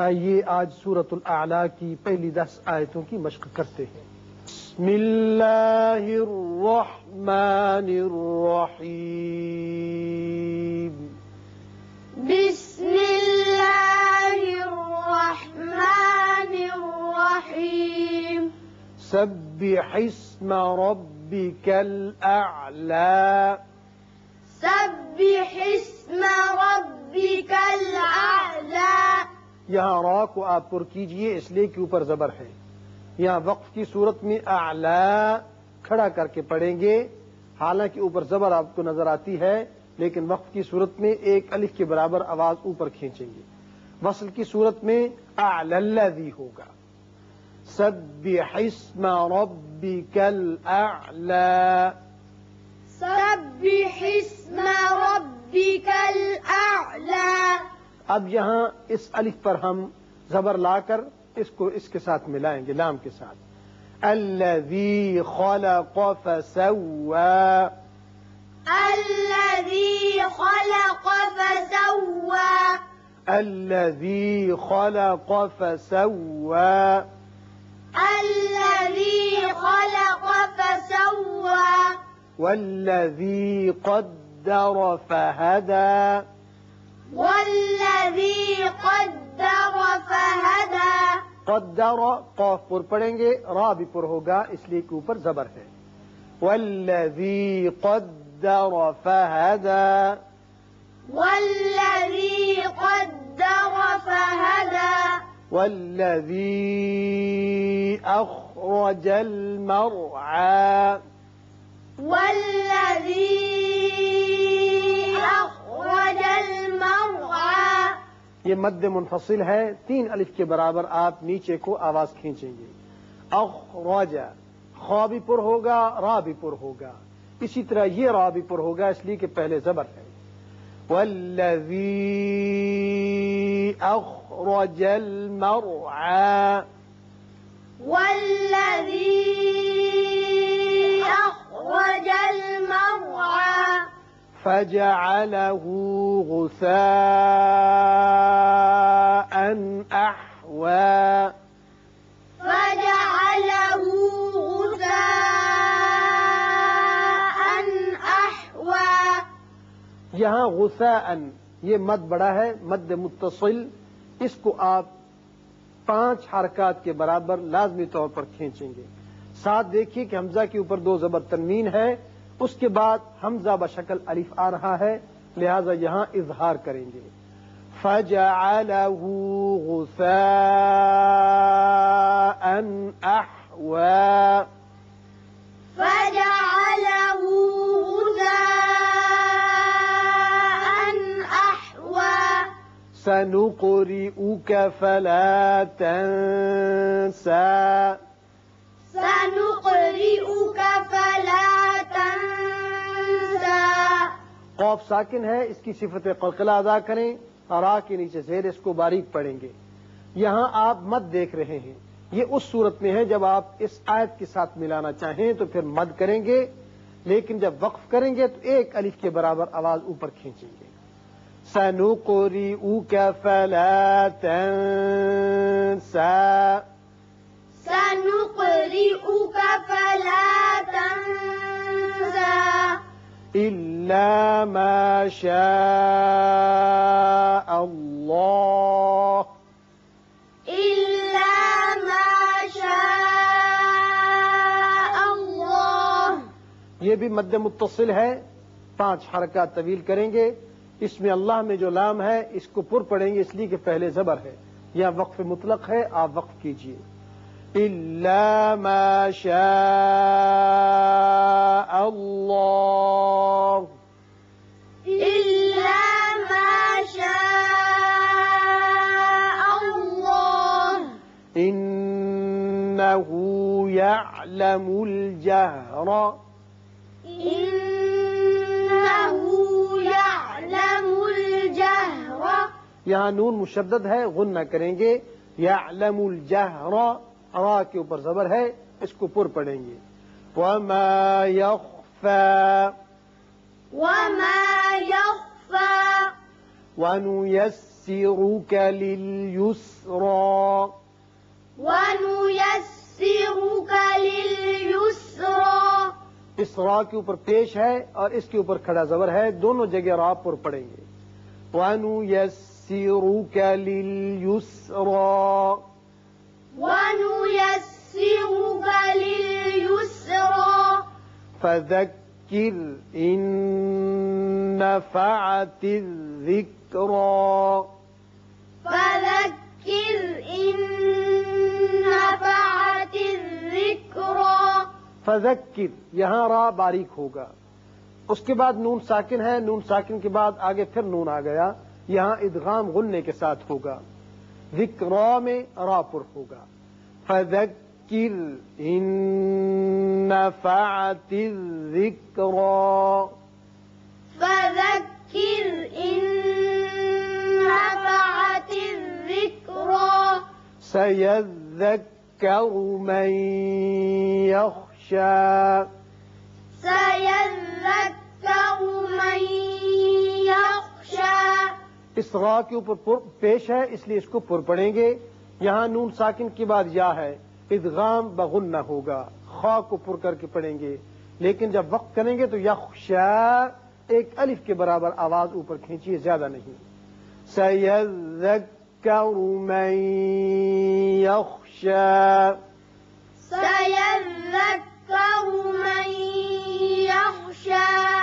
آئیے آج سورت الاعلی کی پہلی دس آیتوں کی مشق کرتے ہیں۔ بسم اللہ الرحمن الرحیم۔ بسم اللہ الرحمن الرحیم۔ سبح اسم ربك الاعلى یہاں را کو آپ پر کیجیے، اس لیے کہ اوپر زبر ہے۔ یہاں وقف کی صورت میں اعلی کھڑا کر کے پڑھیں گے۔ حالانکہ اوپر زبر آپ کو نظر آتی ہے، لیکن وقف کی صورت میں ایک الف کے برابر آواز اوپر کھینچیں گے۔ وصل کی صورت میں اعلی ہوگا۔ سبح اسم ربک الاعلی۔ سبح اسم ربك الأعلى اب یہاں اس الف پر ہم زبر لا کر اس کو اس کے ساتھ ملائیں گے لام کے ساتھ۔ الذی خلق فسوى۔ الذي خلق فسوى۔ الذي خلق فسوى۔ الذي خلق فسوى۔ والذي قدر فهدى۔ قدر قاف پر پڑھیں گے را بھی پر ہوگا اس لیے کہ اوپر زبر ہے۔ والذی قدر فهدى۔ والذي قدر فهدى۔ والذي أخرج المرعى۔ والذي یہ مد منفصل ہے، تین الف کے برابر آپ نیچے کو آواز کھینچیں گے۔ اخراجہ خوا بھی پر ہوگا، را بھی پر ہوگا۔ اسی طرح یہ را بھی پر ہوگا، اس لیے کہ پہلے زبر ہے۔ والذی اخرج المرعى فجعله غثاء أحوى. فجعله غثاء أحوى. یہاں غثاء یہ مد بڑا ہے مد متصل اس کو آپ پانچ حرکات کے برابر لازمی طور پر کھینچیں گے۔ ساتھ دیکھیے کہ حمزہ کے اوپر دو زبر تنوین ہے۔ اس کے بعد حمزہ بشکل الف آ رہا ہے لہذا یہاں اظہار کریں گے۔ فجعله غثاء أحوى۔ فجعله غثاء أحوى۔ سنقرئك فلا تنسى۔ قوف ساکن ہے اس کی صفت قلقلہ ادا کریں اور آ کے نیچے زیر اس کو باریک پڑھیں گے۔ یہاں آپ مد دیکھ رہے ہیں۔ یہ اس صورت میں ہے جب آپ اس آیت کے ساتھ ملانا چاہیں تو پھر مد کریں گے لیکن جب وقف کریں گے تو ایک الف کے برابر آواز اوپر کھینچیں گے۔ سنقرئك فلا تنسى سنقرئك فلا تنسى إلا ما شاء الله. إلا ما شاء الله. یہ بھی مد متصل ہے. پانچ حرکات طویل کریں گے. اس میں اللہ میں جو لام ہے اس کو پر پڑیں گے اس لیے کہ پہلے زبر ہے. یا وقف مطلق ہے آپ وقف کیجیے. إلا ما شاء الله يعلم الجهر. إنه يعلم الجهر. یہاں نون مشدد ہے غن نہ کریں گے. یعلم الجہر را کے اوپر زبر ہے اس کو پر پڑھیں گے. وما يخفى. وما يخفى. ونيسر ونيسرك لليسرى. ونيسرك لليسرى. اسرا کے اوپر پیش ہے اور اس کے اوپر کھڑا زبر ہے دونوں جگہ را پر پڑیں گے۔ ونيسرك لليسرى. ونيسرك لليسرى. فذكر إن نفعت الذكرى. فذكر فذکر یہاں را باریک ہوگا۔ اس کے بعد نون ساکن ہے نون ساکن کے بعد آگے پھر نون آ گیا۔ یہاں ادغام غننے کے ساتھ ہوگا۔ ذکر میں را پر ہوگا۔ فذکر ان نفعت الذکرى فذكر إن نفعت الذكرى سيذكر من يخشى سيذكر من يخشى اس را کے اوپر پر- پیش ہے اس لیے اس کو پر پڑیں گے۔ یہاں نون ساکن کے بعد یا ہے۔ ادغام بغن نہ ہوگا۔ خا کو پر کر کے پڑھیں گے۔ لیکن جب وقت کریں گے تو یخشا ایک الف کے برابر آواز اوپر کھینچیے زیادہ نہیں۔ سیذکر من یخشا۔ سيذكر من يخشى